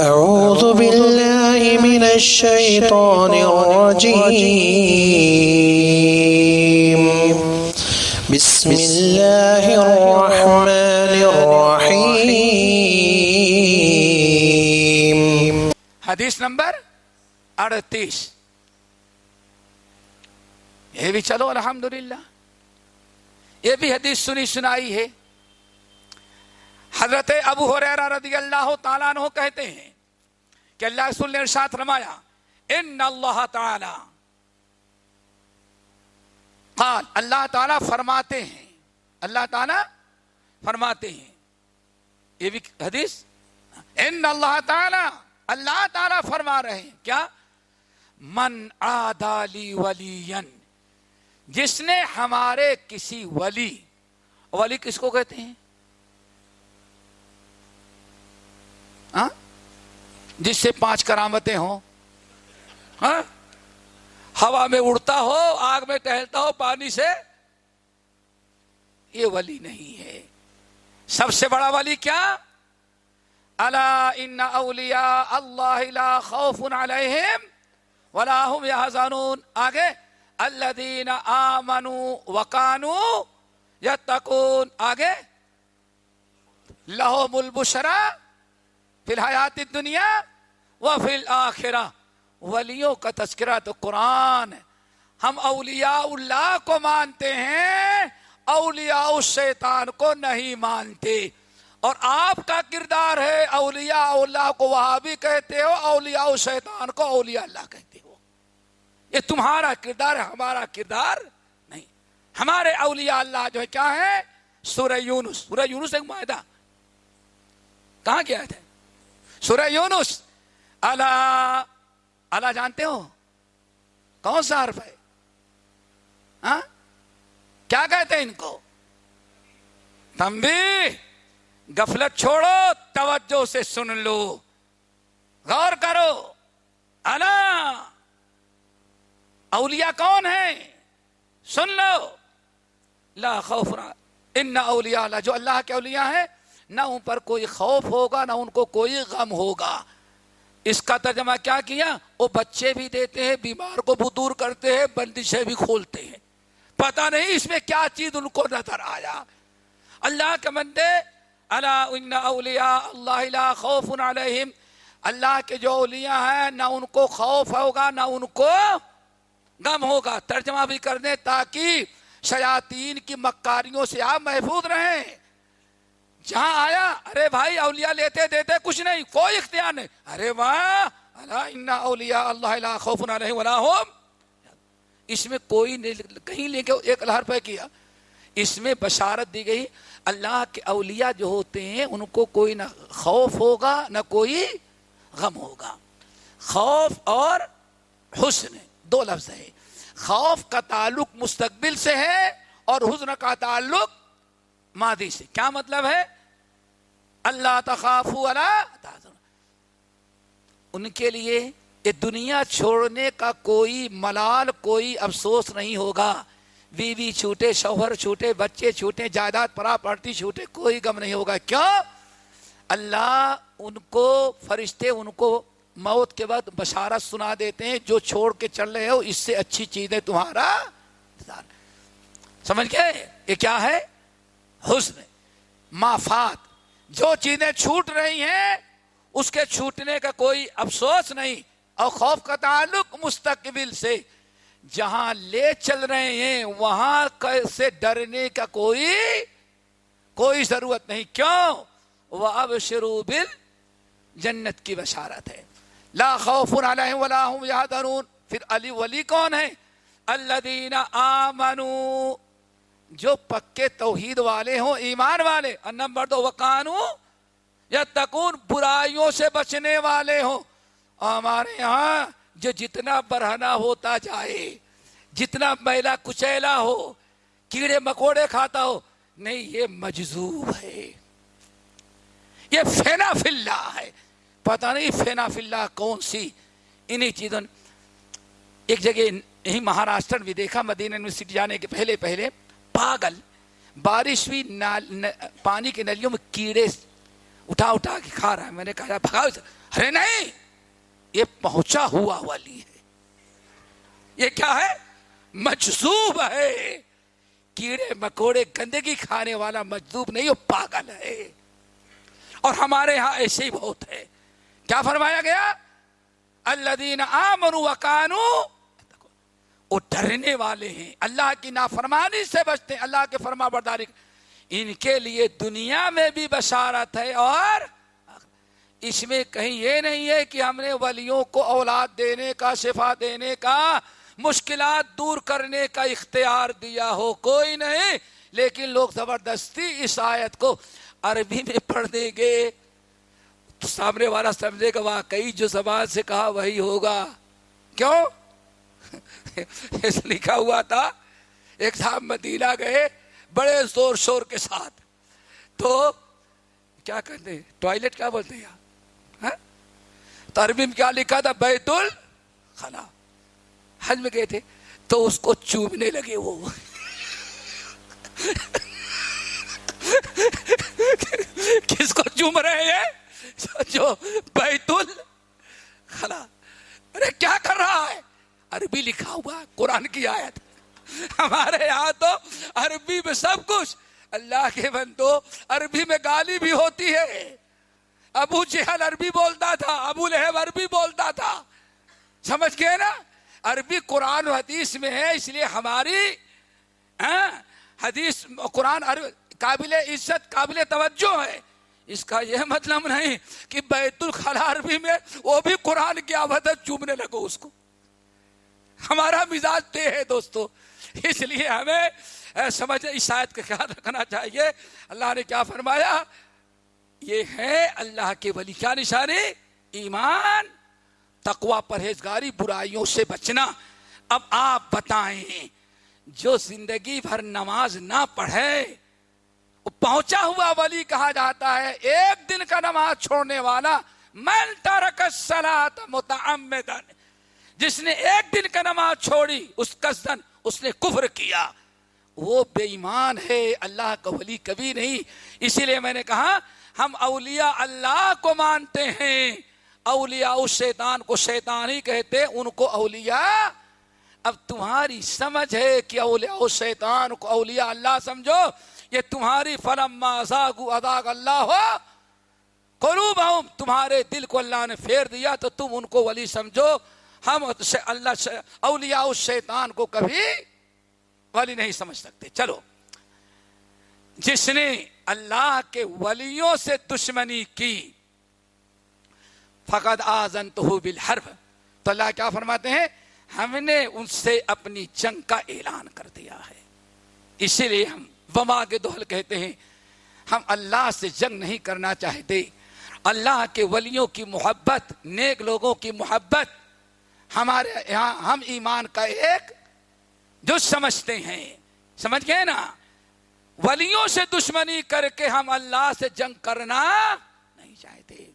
أعوذ بالله من الشيطان الرجيم. بسم الله الرحمن الرحيم. حدیث نمبر اڑتیس. یہ بھی چلو، الحمدللہ. یہ بھی حدیث سنی سنائی ہے. حضرت ابو حریرہ رضی اللہ تعالیٰ عنہ کہتے ہیں کہ اللہ رسول نے ارشاد فرمایا، ان اللہ تعالی قال، اللہ تعالیٰ فرماتے ہیں۔ اللہ تعالیٰ فرماتے ہیں۔ یہ بھی حدیث؟ ان اللہ تعالی اللہ تعالیٰ فرما رہے ہیں۔ کیا؟ من آدالی ولی جس نے ہمارے کسی ولی ولی کس کو کہتے ہیں؟ ہاں؟ جس سے پانچ کرامتیں ہوں۔ ہاں؟ ہوا میں اڑتا ہو، آگ میں ٹہلتا ہو، پانی سے۔ یہ ولی نہیں ہے۔ سب سے بڑا ولی کیا؟ اللہ ان اولیاء اللہ لا خوف علیہم ولا هم يحزنون آگے، الذین آمنوا وکانوا یتقون۔ آگے، لہم البشرا فی الحیات دنیا و فی الآخرہ ولیوں کا تذکرہ تو قرآن ہے۔ ہم اولیاء اللہ کو مانتے ہیں، اولیاء الشیطان کو نہیں مانتے۔ اور آپ کا کردار ہے اولیاء اللہ کو وہاں بھی کہتے ہو، اولیاء الشیطان کو اولیاء اللہ کہتے ہو۔ یہ تمہارا کردار ہے، ہمارا کردار نہیں۔ ہمارے اولیاء اللہ جو ہے، کیا ہے سورہ یونس۔ سورہ یونس ایک معاہدہ۔ کہاں کیا تھے سورہ یونس۔ اللہ اللہ جانتے ہو؟ کون سا حرف ہے؟ ہاں؟ کیا کہتے ہیں ان کو؟ تمبی گفلت چھوڑو، توجہ سے سن لو۔ غور کرو۔ اللہ۔ اولیاء کون ہے سن لو۔ لا خوف ان اولیاء اللہ، جو اللہ کے اولیاء ہیں نہ ان پر کوئی خوف ہوگا، نہ ان کو کوئی غم ہوگا۔ اس کا ترجمہ کیا کیا؟ وہ بچے بھی دیتے ہیں، بیمار کو بھی دور کرتے ہیں، بندشیں بھی کھولتے ہیں۔ پتا نہیں اس میں کیا چیز ان کو نظر آیا۔ اللہ کے مندے اللہ ان اولیاء اللہ لا خوف علیہم۔ اللہ کے جو اولیاء ہیں، نہ ان کو خوف ہوگا، نہ ان کو غم ہوگا۔ ترجمہ بھی کر دیں تاکہ شیاطین کی مکاریوں سے آپ محفوظ رہیں۔ جہاں آیا، ارے بھائی، اولیاء لیتے دیتے کچھ نہیں، کوئی اختیار نہیں۔ ارے واہ اللہ اولیاء اللہ لا خوف علیہم ولا هم۔ اس میں کوئی نہیں، کہیں لے کے ایک ہزار روپے کیا۔ اس میں بشارت دی گئی، اللہ کے اولیاء جو ہوتے ہیں، ان کو کوئی نہ خوف ہوگا، نہ کوئی غم ہوگا۔ خوف اور حسن، دو لفظ ہے خوف کا تعلق مستقبل سے ہے اور حسن کا تعلق ماضی سے۔ کیا مطلب ہے؟ اللہ تخاف ان کے لیے یہ دنیا چھوڑنے کا کوئی ملال، کوئی افسوس نہیں ہوگا۔ بیوی چھوٹے، شوہر چھوٹے، بچے چھوٹے، جائیداد پراپرٹی چھوٹے، کوئی غم نہیں ہوگا۔ کیوں؟ اللہ ان کو، فرشتے ان کو موت کے بعد بشارت سنا دیتے ہیں۔ جو چھوڑ کے چل رہے ہو، اس سے اچھی چیز ہے تمہارا سمجھ گئے؟ یہ کیا ہے؟ حسن، مافات، جو چیزیں چھوٹ رہی ہیں، اس کے چھوٹنے کا کوئی افسوس نہیں، اور خوف کا تعلق مستقبل سے، جہاں لے چل رہے ہیں، وہاں سے ڈرنے کا کوئی کوئی ضرورت نہیں، کیوں؟ وہ اب شروع بل جنت کی بشارت ہے۔ لا خوف علیہم ولا هم یحزنون پھر علی ولی کون ہے الذین آمنوا جو پکے توحید والے ہوں، ایمان والے اور نمبر دو وقانو یا تکون برائیوں سے بچنے والے ہوں۔ ہمارے یہاں جو جتنا برہنا ہوتا جائے، جتنا میلا کچیلا ہو، کیڑے مکوڑے کھاتا ہو، نہیں، یہ مجذوب ہے۔ یہ فینا فلا ہے۔ پتہ نہیں فینا فلا کون سی۔ انہی چیزوں، ایک جگہ یہی مہاراشٹر بھی دیکھا، مدینہ یونیورسٹی جانے کے پہلے پہلے۔ پاگل، بارش بھی نال... ن... پانی کی نلیوں میں کیڑے اٹھا اٹھا کے کھا رہا ہے۔ میں نے کہا بھگاؤ ارے، نہیں! یہ پہنچا ہوا والی ہے۔ یہ کیا ہے؟ مجذوب ہے۔ کیڑے، مکوڑے، گندگی کھانے والا مجذوب نہیں، وہ پاگل ہے۔ اور ہمارے ہاں ایسے ہی بہت ہے۔ کیا فرمایا گیا؟ اللہ دین وکانو وہ ڈرنے والے ہیں۔ اللہ کی نافرمانی سے بچتے ہیں۔ اللہ کے فرما برداری۔ ان کے لیے دنیا میں بھی بشارت ہے اور اس میں کہیں یہ نہیں ہے کہ ہم نے ولیوں کو اولاد دینے کا، شفا دینے کا، مشکلات دور کرنے کا اختیار دیا ہو، کوئی نہیں۔ لیکن لوگ زبردستی اس آیت کو عربی میں پڑھ دیں گے۔ تو سامنے والا سمجھے گا، واقعی جو زبان سے کہا وہی ہوگا۔ کیوں؟ لکھا ہوا تھا، ایک صاحب مدینہ گئے بڑے زور شور کے ساتھ۔ تو کیا کہتے ہیں؟ ٹوائلٹ کیا بولتے ہیں ہاں؟ کیا لکھا تھا؟ بیت الخلا حج میں گئے تھے۔ تو اس کو چوبنے لگے وہ۔ کس کو چوم رہے ہیں؟ جو بیت الخلا ارے کیا کر رہا ہے؟ عربی لکھا ہوا قرآن کی آیت۔ ہمارے یہاں تو عربی میں سب کچھ۔ اللہ کے بندو، عربی میں گالی بھی ہوتی ہے۔ ابو جہل عربی بولتا تھا، ابو لہب عربی بولتا تھا۔ سمجھ گئے نا؟ عربی قرآن و حدیث میں ہے، اس لیے ہماری ہاں، حدیث، قرآن قابل عزت، قابل توجہ ہے۔ اس کا یہ مطلب نہیں کہ بیت الخلا عربی میں وہ بھی قرآن کی آبادت چوبنے لگو اس کو۔ ہمارا مزاج تے ہے دوستو۔ اس لیے ہمیں سمجھ، اس آیت کا خیال رکھنا چاہیے۔ اللہ نے کیا فرمایا؟ یہ ہے اللہ کے ولی کیا نشانی، ایمان تقوا پرہیزگاری، برائیوں سے بچنا۔ اب آپ بتائیں، جو زندگی بھر نماز نہ پڑھے، پہنچا ہوا ولی کہا جاتا ہے، ایک دن کا نماز چھوڑنے والا، من ترک الصلاۃ متعمدن جس نے ایک دن کا نماز چھوڑی، اس کسن اس نے کفر کیا۔ وہ بے ایمان ہے، اللہ کا ولی کبھی نہیں۔ اسی لیے میں نے کہا، ہم اولیاء اللہ کو مانتے ہیں۔ اولیاء اس شیطان کو شیطان ہی کہتے ان کو اولیاء۔ اب تمہاری سمجھ ہے کہ اولیاء اس شیطان کو اولیاء اللہ سمجھو۔ یہ تمہاری فلم اداغ اللہ۔ ہو قلوب تمہارے دل کو اللہ نے پھیر دیا تو تم ان کو ولی سمجھو۔ ہم اللہ اولیاء اس شیطان کو کبھی ولی نہیں سمجھ سکتے۔ چلو۔ جس نے اللہ کے ولیوں سے دشمنی کی فقط آزن تو بالحرب۔ تو اللہ کیا فرماتے ہیں؟ ہم نے ان سے اپنی جنگ کا اعلان کر دیا ہے۔ اسی لیے ہم وما کے دوہل کہتے ہیں۔ ہم اللہ سے جنگ نہیں کرنا چاہتے۔ اللہ کے ولیوں کی محبت، نیک لوگوں کی محبت ہمارے یہاں ہم ایمان کا ایک جو سمجھتے ہیں، سمجھ گئے نا؟ ولیوں سے دشمنی کر کے ہم اللہ سے جنگ کرنا نہیں چاہتے۔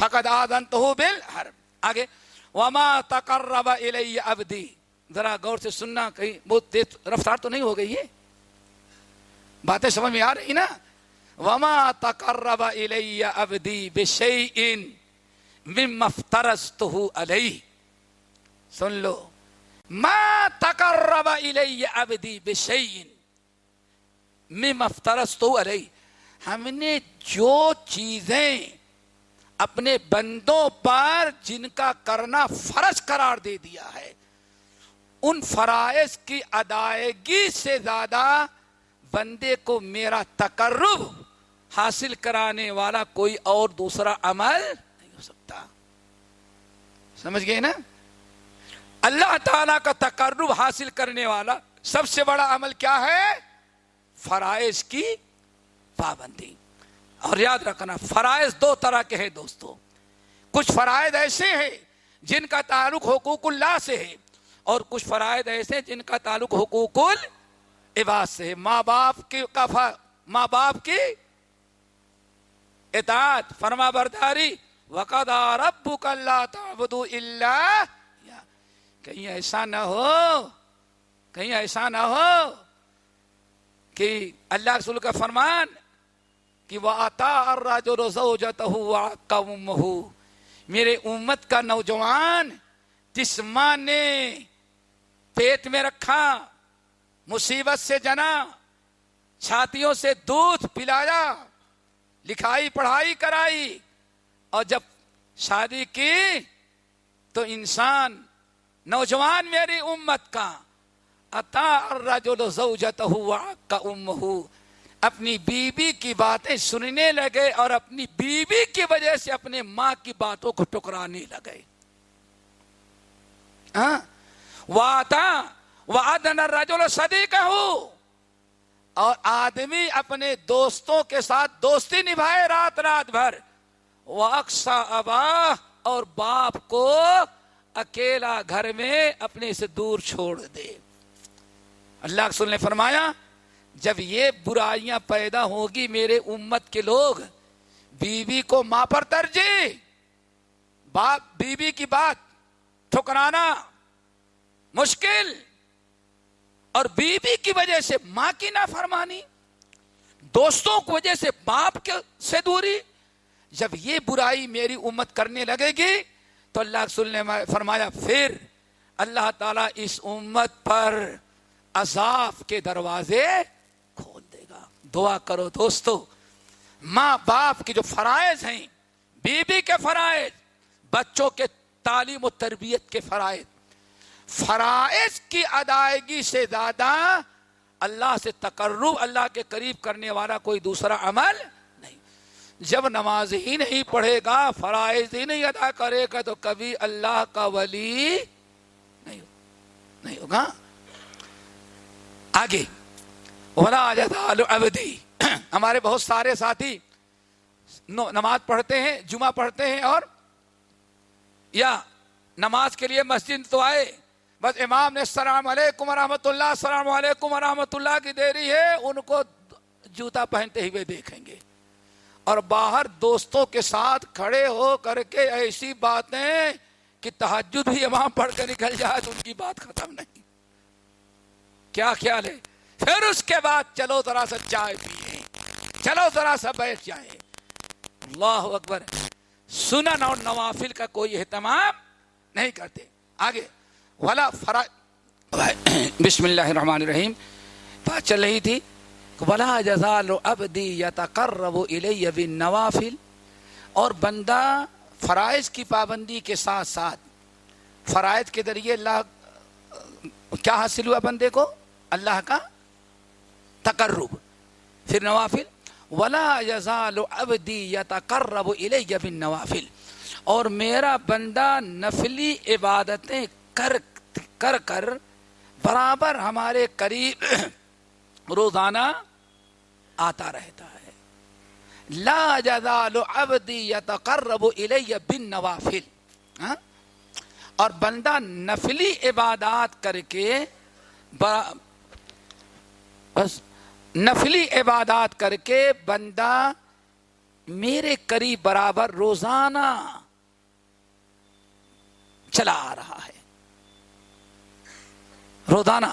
فقط آدن تو بل ہر آگے، وما تقرب الی ابدی ذرا غور سے سننا، کہیں بہت تیز رفتار تو نہیں ہو گئی ہے؟ باتیں سمجھ میں آ رہی نا؟ وما تقرب الی ابدی بشیئن۔ مفترست علیہ سن لو۔ ما تقرب الی ابدی بشیئن مفترست علیہ ہم نے جو چیزیں اپنے بندوں پر جن کا کرنا فرض قرار دے دیا ہے، ان فرائض کی ادائیگی سے زیادہ بندے کو میرا تقرب حاصل کرانے والا کوئی اور دوسرا عمل سمجھ گئے نا؟ اللہ تعالی کا تقرب حاصل کرنے والا سب سے بڑا عمل کیا ہے؟ فرائض کی پابندی۔ اور یاد رکھنا، فرائض دو طرح کے ہیں دوستو۔ کچھ فرائض ایسے ہیں جن کا تعلق حقوق اللہ سے ہے، اور کچھ فرائض ایسے جن کا تعلق حقوق العباد سے ہے۔ ماں باپ کی ماں باپ کی اطاعت، فرما برداری وقد رب اللہ تعبد اللہ کہیں ایسا نہ ہو، کہیں ایسا نہ ہو کہ اللہ رسول کا فرمان کہ وہ آتا جو روزہ ہو میرے امت کا نوجوان جس ماں نے پیٹ میں رکھا، مصیبت سے جنا، چھاتیوں سے دودھ پلایا، لکھائی پڑھائی کرائی اور جب شادی کی تو انسان نوجوان میری امت کا ہوا کا ام اپنی بیوی کی باتیں سننے لگے اور اپنی بیوی کی وجہ سے اپنے ماں کی باتوں کو ٹکرانے لگے۔ ہاں؟ رجول سدی کا ہوں اور آدمی اپنے دوستوں کے ساتھ دوستی نبھائے رات رات بھر۔ وہ اکسا ابا اور باپ کو اکیلا گھر میں اپنے سے دور چھوڑ دے۔ اللہ رسول نے فرمایا، جب یہ برائیاں پیدا ہوگی میرے امت کے لوگ، بیوی کو ماں پر ترجیح باپ، بیوی کی بات ٹھکرانا مشکل، اور بیوی کی وجہ سے ماں کی نافرمانی، دوستوں کی وجہ سے باپ کے سے دوری جب یہ برائی میری امت کرنے لگے گی، تو اللہ رسول نے فرمایا، پھر اللہ تعالیٰ اس امت پر عذاب کے دروازے کھول دے گا۔ دعا کرو دوستو، ماں باپ کی جو فرائض ہیں، بیوی کے فرائض، بچوں کے تعلیم و تربیت کے فرائض فرائض کی ادائیگی سے زیادہ اللہ سے تقرب، اللہ کے قریب کرنے والا کوئی دوسرا عمل جب نماز ہی نہیں پڑھے گا، فرائض ہی نہیں ادا کرے گا تو کبھی اللہ کا ولی نہیں نہیں ہوگا۔ آگے۔ ابدی ہمارے بہت سارے ساتھی نماز پڑھتے ہیں، جمعہ پڑھتے ہیں اور یا نماز کے لیے مسجد تو آئے، بس امام نے السلام علیکم ورحمۃ اللہ، السلام علیکم ورحمۃ اللہ کی دیری ہے، ان کو جوتا پہنتے ہوئے دیکھیں گے۔ اور باہر دوستوں کے ساتھ کھڑے ہو کر کے ایسی باتیں کہ تحجد بھی امام پڑھ کے نکل جائے تو ان کی بات ختم نہیں۔ کیا خیال ہے؟ پھر اس کے بعد چلو ذرا سا چائے پیے چلو ذرا سا بیٹھ جائے اللہ اکبر۔ سنن اور نوافل کا کوئی اہتمام نہیں کرتے۔ آگے۔ ولا فرا بسم اللہ الرحمن الرحیم۔ بات چل رہی تھی۔ ولا جزال ابدی یتقرب الی بالنوافل اور بندہ فرائض کی پابندی کے ساتھ ساتھ فرائض کے ذریعے اللہ کیا حاصل ہوا بندے کو؟ اللہ کا تقرب. پھر نوافل، ولا یزال ابدی یتقرب الی بالنوافل اور میرا بندہ نفلی عبادتیں کر کر کر برابر ہمارے قریب روزانہ آتا رہتا ہے۔ لا جزال عبدی یتقرب الی بن نوافل ہاں؟ اور بندہ نفلی عبادات کر کے بس نفلی عبادات کر کے بندہ میرے قریب برابر روزانہ چلا آ رہا ہے۔ روزانہ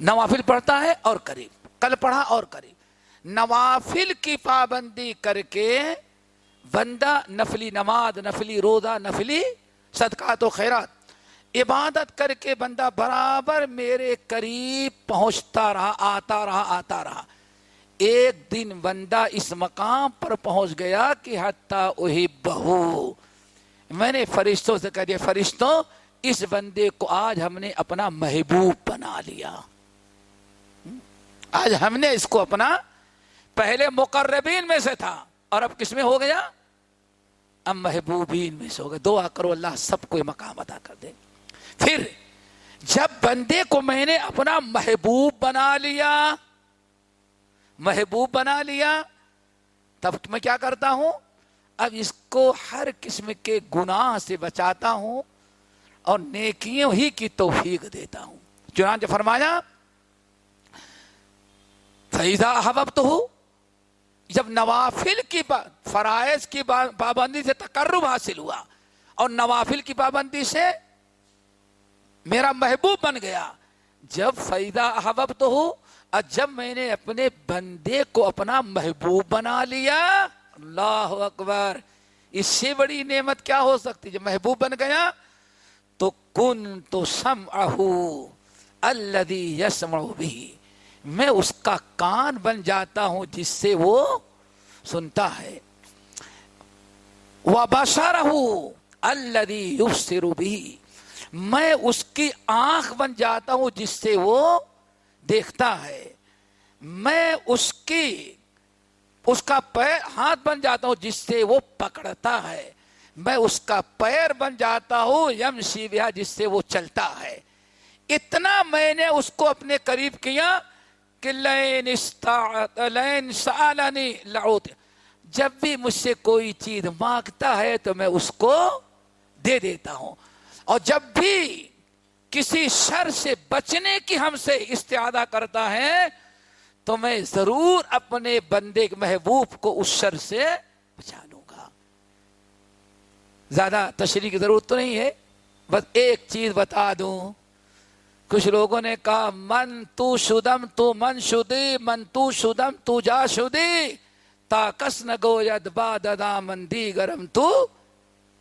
نوافل پڑھتا ہے اور قریب، کل پڑھا اور قریب۔ نوافل کی پابندی کر کے بندہ نفلی نماز، نفلی روزہ، نفلی صدقات و خیرات، عبادت کر کے بندہ برابر میرے قریب پہنچتا رہا، آتا رہا آتا رہا۔ ایک دن بندہ اس مقام پر پہنچ گیا کہ حتیٰ وہی بہو میں نے فرشتوں سے کہہ دیا، فرشتوں، اس بندے کو آج ہم نے اپنا محبوب بنا لیا۔ آج ہم نے اس کو اپنا پہلے مقربین میں سے تھا اور اب کس میں ہو گیا؟ اب محبوبین میں سے ہو گیا۔ دعا کرو اللہ سب کو مقام ادا کر دے۔ پھر جب بندے کو میں نے اپنا محبوب بنا لیا، محبوب بنا لیا، تب میں کیا کرتا ہوں؟ اب اس کو ہر قسم کے گناہ سے بچاتا ہوں اور نیکیوں ہی کی توفیق دیتا ہوں۔ چنانچہ فرمایا فیضا حبب تو ہو جب نوافل کی فرائض کی پابندی سے تقرب حاصل ہوا اور نوافل کی پابندی سے میرا محبوب بن گیا، جب فیضا احبب تو ہو اور جب میں نے اپنے بندے کو اپنا محبوب بنا لیا، اللہ اکبر، اس سے بڑی نعمت کیا ہو سکتی؟ جب محبوب بن گیا، تو کن تو سم اہو الدی یسم بھی میں اس کا کان بن جاتا ہوں جس سے وہ سنتا ہے۔ وہ الدی میں اس کی آنکھ بن جاتا ہوں جس سے وہ دیکھتا ہے۔ میں اس کی، اس کا پیر، ہاتھ بن جاتا ہوں جس سے وہ پکڑتا ہے۔ میں اس کا پیر بن جاتا ہوں یم شیویا جس سے وہ چلتا ہے۔ اتنا میں نے اس کو اپنے قریب کیا کہ لین لین سالانی لاؤت جب بھی مجھ سے کوئی چیز مانگتا ہے تو میں اس کو دے دیتا ہوں۔ اور جب بھی کسی شر سے بچنے کی ہم سے استعادہ کرتا ہے تو میں ضرور اپنے بندے محبوب کو اس شر سے بچا لوں گا۔ زیادہ تشریح کی ضرورت تو نہیں ہے، بس ایک چیز بتا دوں۔ کچھ لوگوں نے کہا، من تو شدم تو من شدی، من تو شدم تو جا شدی، تا کس نگو ید با ددا من دی گرم تو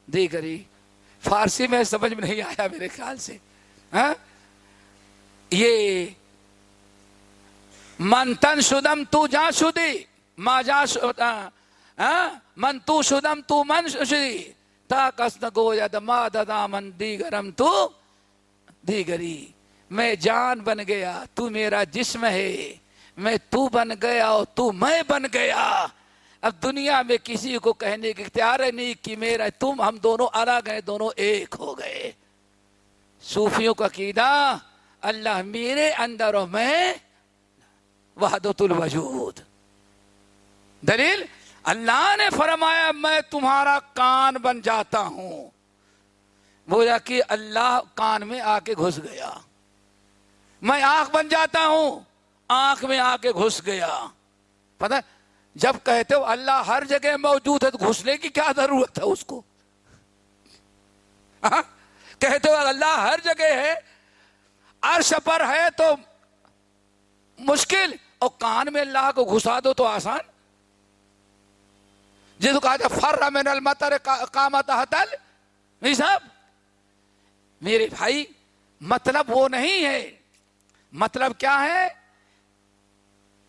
دی گری فارسی میں سمجھ میں نہیں آیا میرے خیال سے۔ ہاں؟ یہ من تن شدم تو جا شدی، ما جا من تو شدم تو من شدی، تا کس نگو ید ما ددا من دی گرم تو دی گری میں جان بن گیا، تو میرا جسم ہے۔ میں تو بن گیا اور تو میں بن گیا۔ اب دنیا میں کسی کو کہنے کی اختیار نہیں کہ میرا، تم ہم دونوں الگ ہیں، دونوں ایک ہو گئے۔ صوفیوں کا قیدا اللہ میرے اندر اور میں وحدت الوجود۔ دلیل، اللہ نے فرمایا، میں تمہارا کان بن جاتا ہوں۔ بولا کہ اللہ کان میں آ کے گھس گیا۔ میں آنکھ بن جاتا ہوں۔ آنکھ میں آ کے گھس گیا۔ پتا جب کہتے ہو اللہ ہر جگہ موجود ہے تو گھسنے کی کیا ضرورت ہے اس کو؟ ہاں؟ کہتے ہو اللہ ہر جگہ ہے، عرش پر ہے تو مشکل۔ اور کان میں اللہ کو گھسا دو تو آسان۔ جس کو کہا فر من المطر کامت حتل۔ نہیں صاحب، میرے بھائی مطلب وہ نہیں ہے۔ مطلب کیا ہے؟